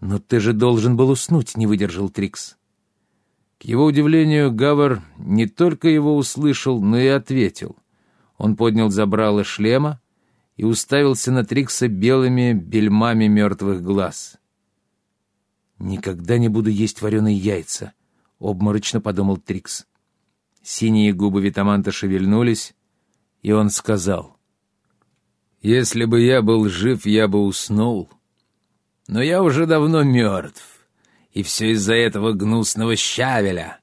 «Но ты же должен был уснуть», — не выдержал Трикс. К его удивлению, Гавар не только его услышал, но и ответил. Он поднял забрало шлема и уставился на Трикса белыми бельмами мертвых глаз. «Никогда не буду есть вареные яйца», — обморочно подумал Трикс. Синие губы Витаманта шевельнулись, и он сказал. «Если бы я был жив, я бы уснул. Но я уже давно мертв, и все из-за этого гнусного щавеля».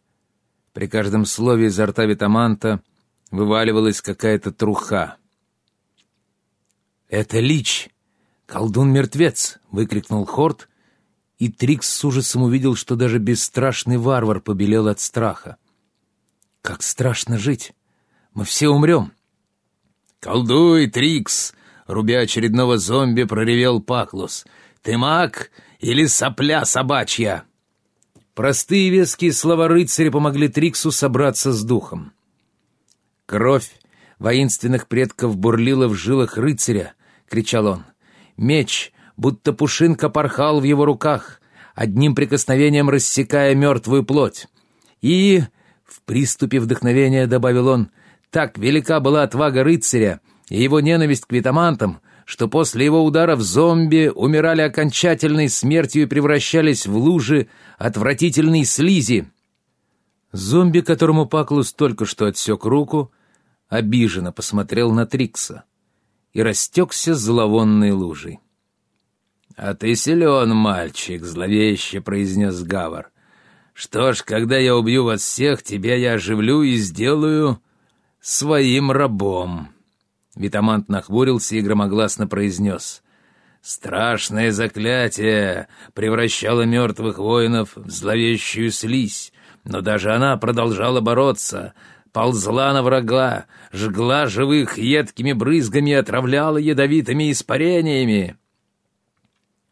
При каждом слове изо рта Витаманта вываливалась какая-то труха. «Это Лич! Колдун-мертвец!» — выкрикнул Хорт, и Трикс с ужасом увидел, что даже бесстрашный варвар побелел от страха. «Как страшно жить! Мы все умрем!» «Колдуй, Трикс!» — рубя очередного зомби, проревел Паклус. «Ты маг или сопля собачья?» Простые веские слова рыцаря помогли Триксу собраться с духом. Кровь воинственных предков бурлила в жилах рыцаря, — кричал он. Меч, будто пушинка, порхал в его руках, одним прикосновением рассекая мертвую плоть. И, в приступе вдохновения, добавил он, так велика была отвага рыцаря и его ненависть к витамантам, что после его ударов зомби умирали окончательной смертью и превращались в лужи отвратительной слизи. Зомби, которому Паклус только что отсек руку, обиженно посмотрел на Трикса и растекся зловонной лужей. «А ты силен, мальчик», — зловеще произнес Гавар. «Что ж, когда я убью вас всех, тебя я оживлю и сделаю своим рабом». Витамант нахмурился и громогласно произнес. «Страшное заклятие превращало мертвых воинов в зловещую слизь, но даже она продолжала бороться, ползла на врага, жгла живых едкими брызгами и отравляла ядовитыми испарениями.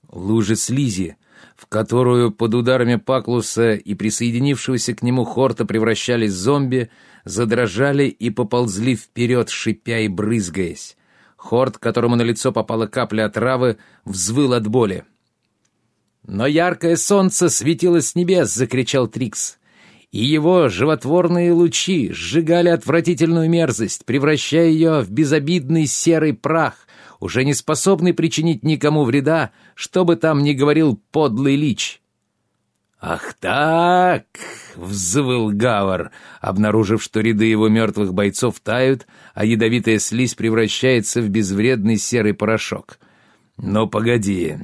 Лужи слизи, в которую под ударами Паклуса и присоединившегося к нему Хорта превращались зомби, задрожали и поползли вперед, шипя и брызгаясь. Хорт, которому на лицо попала капля отравы, взвыл от боли. «Но яркое солнце светило с небес!» — закричал Трикс и его животворные лучи сжигали отвратительную мерзость, превращая ее в безобидный серый прах, уже не способный причинить никому вреда, что бы там ни говорил подлый лич. «Ах так!» — взвыл Гавар, обнаружив, что ряды его мертвых бойцов тают, а ядовитая слизь превращается в безвредный серый порошок. «Но погоди!»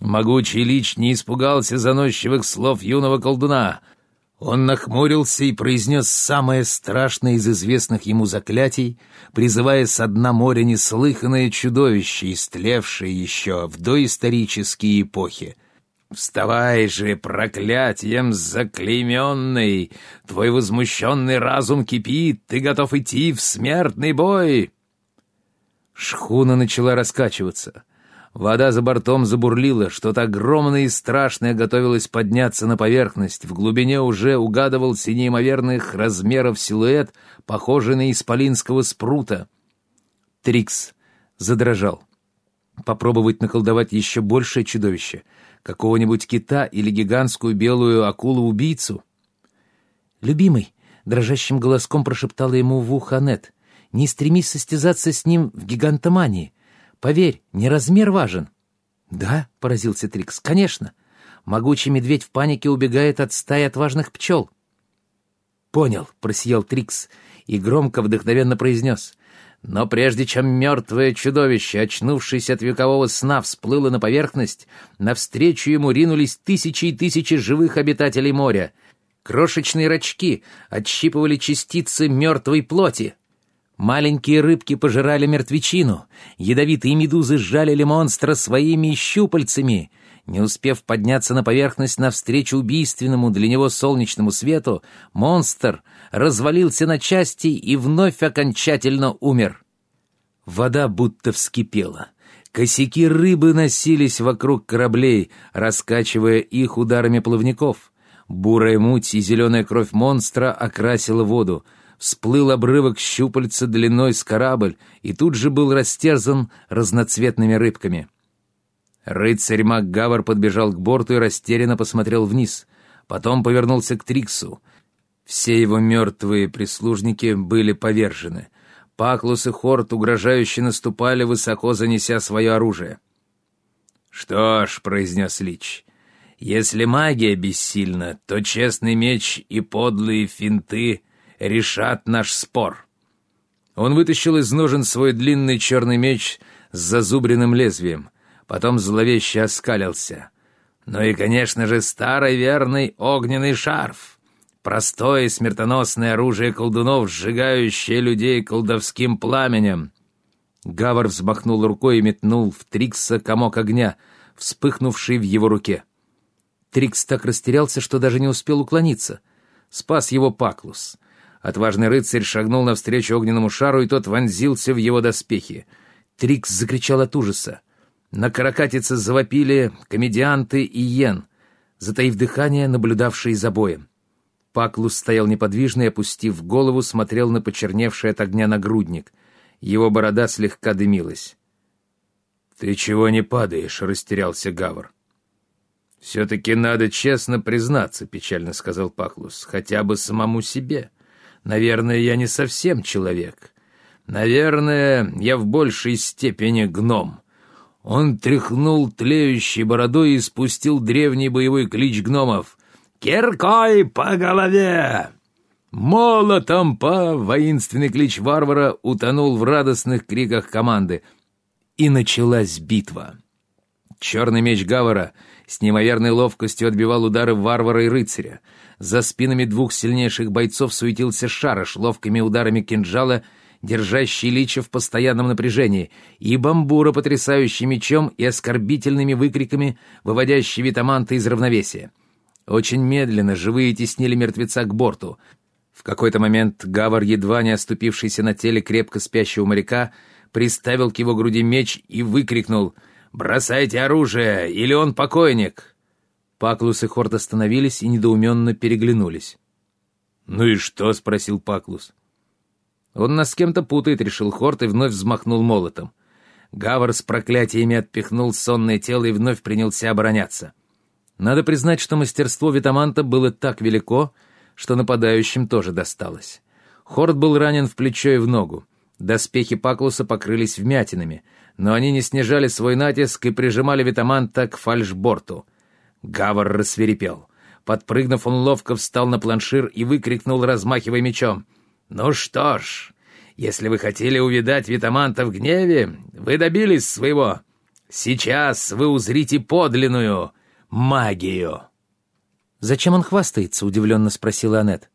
Могучий лич не испугался заносчивых слов юного колдуна — он нахмурился и произнес самое страшное из известных ему заклятий, призывая со дна моря неслыханное чудовище, истлевшее еще в доисторические эпохи. «Вставай же, проклятием заклейменный! Твой возмущенный разум кипит, ты готов идти в смертный бой!» Шхуна начала раскачиваться — Вода за бортом забурлила, что-то огромное и страшное готовилось подняться на поверхность. В глубине уже угадывался неимоверных размеров силуэт, похожий на исполинского спрута. Трикс задрожал. Попробовать наколдовать еще большее чудовище, какого-нибудь кита или гигантскую белую акулу-убийцу? «Любимый», — дрожащим голоском прошептала ему в ухо Анет, — «не стремись состязаться с ним в гигантомании». Поверь, не размер важен». «Да», — поразился Трикс, — «конечно. Могучий медведь в панике убегает от стаи отважных пчел». «Понял», — просиял Трикс и громко вдохновенно произнес. Но прежде чем мертвое чудовище, очнувшись от векового сна, всплыло на поверхность, навстречу ему ринулись тысячи и тысячи живых обитателей моря. Крошечные рачки отщипывали частицы мертвой плоти. Маленькие рыбки пожирали мертвечину, ядовитые медузы сжалили монстра своими щупальцами. Не успев подняться на поверхность навстречу убийственному для него солнечному свету, монстр развалился на части и вновь окончательно умер. Вода будто вскипела. Косяки рыбы носились вокруг кораблей, раскачивая их ударами плавников. Бурая муть и зеленая кровь монстра окрасила воду — всплыл обрывок щупальца длиной с корабль и тут же был растерзан разноцветными рыбками. Рыцарь МакГавар подбежал к борту и растерянно посмотрел вниз. Потом повернулся к Триксу. Все его мертвые прислужники были повержены. Паклус и Хорт угрожающе наступали, высоко занеся свое оружие. «Что ж», — произнес Лич, — «если магия бессильна, то честный меч и подлые финты решат наш спор». Он вытащил из ножен свой длинный черный меч с зазубренным лезвием, потом зловеще оскалился. Ну и, конечно же, старый верный огненный шарф. Простое смертоносное оружие колдунов, сжигающее людей колдовским пламенем. Гавар взмахнул рукой и метнул в Трикса комок огня, вспыхнувший в его руке. Трикс так растерялся, что даже не успел уклониться. Спас его Паклус. Отважный рыцарь шагнул навстречу огненному шару, и тот вонзился в его доспехи. Трикс закричал от ужаса. На каракатице завопили комедианты и Йен, затаив дыхание, наблюдавшие за боем. Паклус стоял неподвижно и, опустив голову, смотрел на почерневший от огня нагрудник. Его борода слегка дымилась. «Ты чего не падаешь?» — растерялся Гавр. «Все-таки надо честно признаться», — печально сказал Паклус, — «хотя бы самому себе». Наверное, я не совсем человек. Наверное, я в большей степени гном. Он тряхнул тлеющей бородой и спустил древний боевой клич гномов. «Киркой по голове!» «Молотом по!» — воинственный клич варвара утонул в радостных криках команды. И началась битва. Черный меч Гавара с неимоверной ловкостью отбивал удары варвара и рыцаря. За спинами двух сильнейших бойцов суетился Шарыш, ловкими ударами кинжала, держащий Лича в постоянном напряжении, и Бамбура, потрясающий мечом и оскорбительными выкриками, выводящий Витаманта из равновесия. Очень медленно живые теснили мертвеца к борту. В какой-то момент Гавар, едва не оступившийся на теле крепко спящего моряка, приставил к его груди меч и выкрикнул «Бросайте оружие, или он покойник!» Паклус и Хорт остановились и недоуменно переглянулись. «Ну и что?» — спросил Паклус. «Он нас с кем-то путает», — решил Хорт и вновь взмахнул молотом. Гавар с проклятиями отпихнул сонное тело и вновь принялся обороняться. Надо признать, что мастерство Витаманта было так велико, что нападающим тоже досталось. Хорт был ранен в плечо и в ногу. Доспехи Паклуса покрылись вмятинами, но они не снижали свой натиск и прижимали Витаманта к фальшборту — Гавар рассверепел. Подпрыгнув, он ловко встал на планшир и выкрикнул, размахивая мечом. «Ну что ж, если вы хотели увидать Витаманта в гневе, вы добились своего. Сейчас вы узрите подлинную магию». «Зачем он хвастается?» — удивленно спросила Аннет.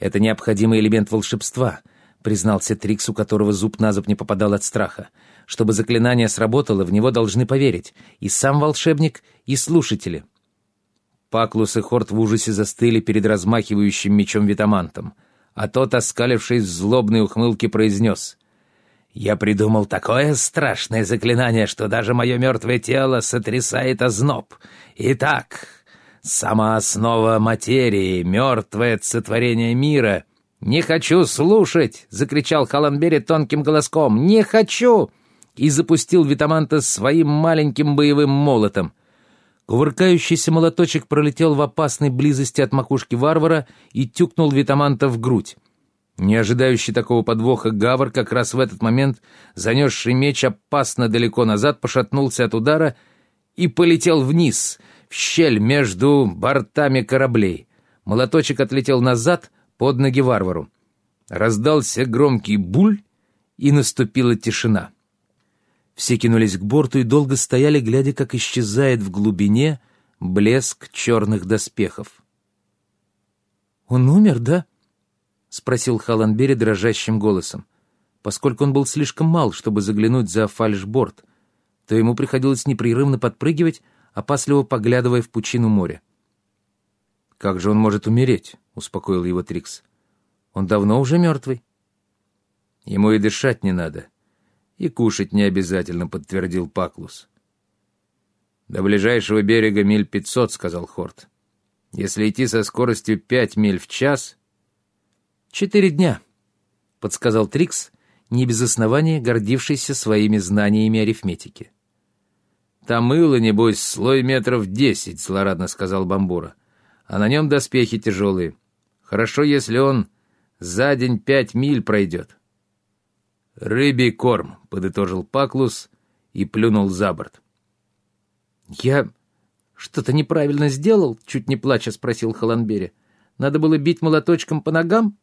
«Это необходимый элемент волшебства», — признался Трикс, у которого зуб на зуб не попадал от страха. Чтобы заклинание сработало, в него должны поверить и сам волшебник, и слушатели. Паклус и Хорт в ужасе застыли перед размахивающим мечом Витамантом, а тот, оскалившись в злобной ухмылке, произнес «Я придумал такое страшное заклинание, что даже мое мертвое тело сотрясает озноб. Итак, сама основа материи, мертвое сотворение мира...» «Не хочу слушать!» — закричал Халанбери тонким голоском. «Не хочу!» и запустил Витаманта своим маленьким боевым молотом. Кувыркающийся молоточек пролетел в опасной близости от макушки варвара и тюкнул Витаманта в грудь. Не ожидающий такого подвоха Гавр, как раз в этот момент, занесший меч опасно далеко назад, пошатнулся от удара и полетел вниз, в щель между бортами кораблей. Молоточек отлетел назад под ноги варвару. Раздался громкий буль, и наступила тишина. Все кинулись к борту и долго стояли, глядя, как исчезает в глубине блеск черных доспехов. «Он умер, да?» — спросил Халанбери дрожащим голосом. Поскольку он был слишком мал, чтобы заглянуть за фальшборд, то ему приходилось непрерывно подпрыгивать, опасливо поглядывая в пучину моря. «Как же он может умереть?» — успокоил его Трикс. «Он давно уже мертвый». «Ему и дышать не надо», и кушать не обязательно, подтвердил Паклус. До ближайшего берега миль пятьсот, сказал Хорт. Если идти со скоростью пять миль в час... Четыре дня, подсказал Трикс, не без основания гордившийся своими знаниями арифметики. Там мыло, небось, слой метров десять», — злорадно сказал Бамбура. «А на нем доспехи тяжелые. Хорошо, если он за день пять миль пройдет». «Рыбий корм», — подытожил Паклус и плюнул за борт. «Я что-то неправильно сделал?» — чуть не плача спросил Холанбери. «Надо было бить молоточком по ногам?»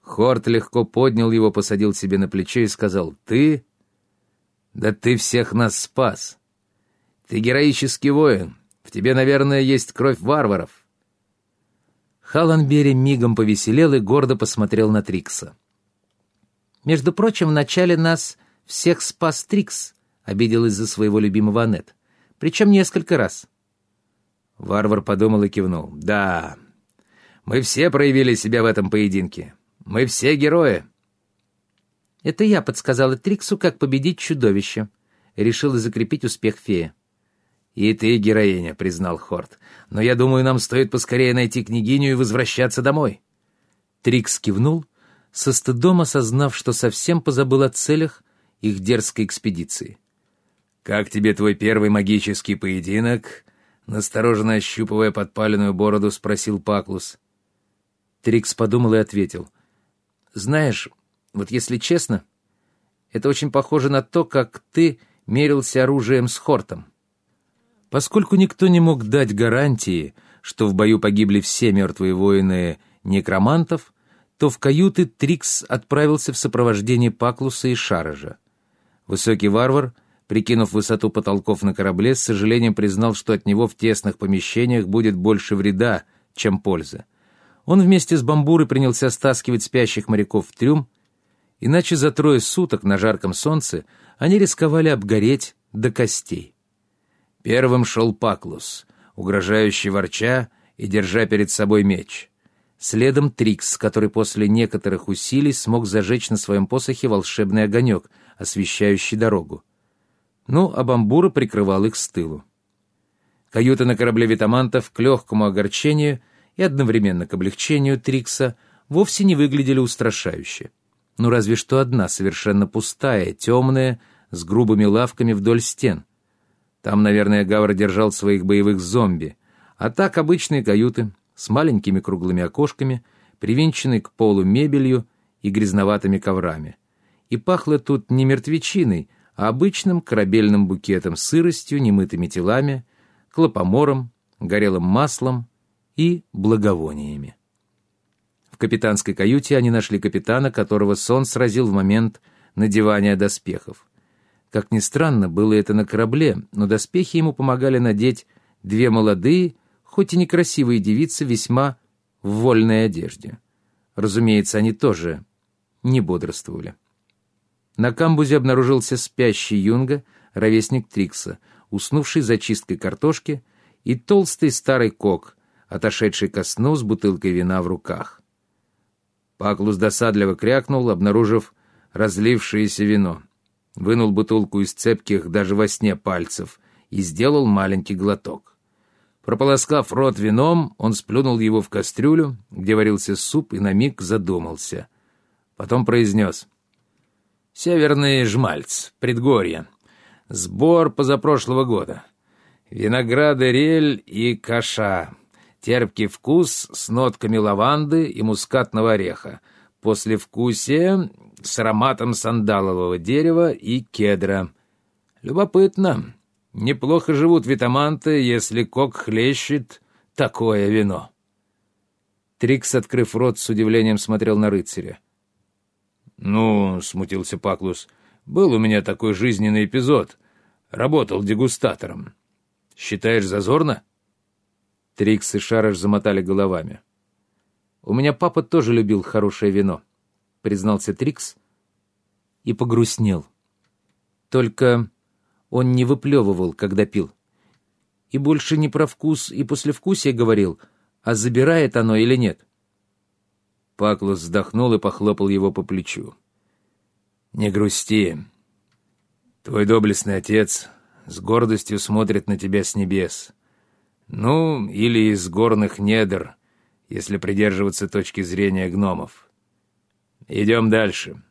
Хорт легко поднял его, посадил себе на плечо и сказал, «Ты? Да ты всех нас спас. Ты героический воин. Тебе, наверное, есть кровь варваров». Халанбери мигом повеселел и гордо посмотрел на Трикса. «Между прочим, вначале нас всех спас Трикс», — обиделась за своего любимого Анет. «Причем несколько раз». Варвар подумал и кивнул. «Да, мы все проявили себя в этом поединке. Мы все герои». «Это я подсказала Триксу, как победить чудовище», — решила закрепить успех фея. «И ты героиня», — признал Хорт. «Но я думаю, нам стоит поскорее найти княгиню и возвращаться домой». Трикс кивнул, со стыдом осознав, что совсем позабыл о целях их дерзкой экспедиции. «Как тебе твой первый магический поединок?» Настороженно ощупывая подпаленную бороду, спросил Паклус. Трикс подумал и ответил. «Знаешь, вот если честно, это очень похоже на то, как ты мерился оружием с Хортом. Поскольку никто не мог дать гарантии, что в бою погибли все мертвые воины некромантов, то в каюты Трикс отправился в сопровождении Паклуса и Шаража. Высокий варвар, прикинув высоту потолков на корабле, с сожалением признал, что от него в тесных помещениях будет больше вреда, чем пользы. Он вместе с бамбурой принялся стаскивать спящих моряков в трюм, иначе за трое суток на жарком солнце они рисковали обгореть до костей. Первым шел Паклус, угрожающий ворча и держа перед собой меч. Следом Трикс, который после некоторых усилий смог зажечь на своем посохе волшебный огонек, освещающий дорогу. Ну, а бамбура прикрывал их с тылу. Каюты на корабле Витамантов к легкому огорчению и одновременно к облегчению Трикса вовсе не выглядели устрашающе. Ну, разве что одна совершенно пустая, темная, с грубыми лавками вдоль стен — там, наверное, Гавр держал своих боевых зомби. А так обычные каюты с маленькими круглыми окошками, привинченной к полу мебелью и грязноватыми коврами. И пахло тут не мертвечиной, а обычным корабельным букетом, сыростью, немытыми телами, клопомором, горелым маслом и благовониями. В капитанской каюте они нашли капитана, которого сон сразил в момент надевания доспехов. Как ни странно, было это на корабле, но доспехи ему помогали надеть две молодые, хоть и некрасивые девицы весьма в вольной одежде. Разумеется, они тоже не бодрствовали. На камбузе обнаружился спящий юнга, ровесник Трикса, уснувший за чисткой картошки, и толстый старый кок, отошедший ко сну с бутылкой вина в руках. Паклус досадливо крякнул, обнаружив разлившееся вино вынул бутылку из цепких даже во сне пальцев и сделал маленький глоток. Прополоскав рот вином, он сплюнул его в кастрюлю, где варился суп, и на миг задумался. Потом произнес. «Северный жмальц, предгорье. Сбор позапрошлого года. Винограды рель и каша. Терпкий вкус с нотками лаванды и мускатного ореха. Послевкусие с ароматом сандалового дерева и кедра. Любопытно. Неплохо живут витаманты, если кок хлещет такое вино. Трикс, открыв рот, с удивлением смотрел на рыцаря. «Ну, — смутился Паклус, — был у меня такой жизненный эпизод. Работал дегустатором. Считаешь зазорно?» Трикс и Шараш замотали головами. «У меня папа тоже любил хорошее вино», — признался Трикс и погрустнел. Только он не выплевывал, когда пил. И больше не про вкус и послевкусие говорил, а забирает оно или нет. Паклус вздохнул и похлопал его по плечу. «Не грусти. Твой доблестный отец с гордостью смотрит на тебя с небес. Ну, или из горных недр, если придерживаться точки зрения гномов. Идем дальше.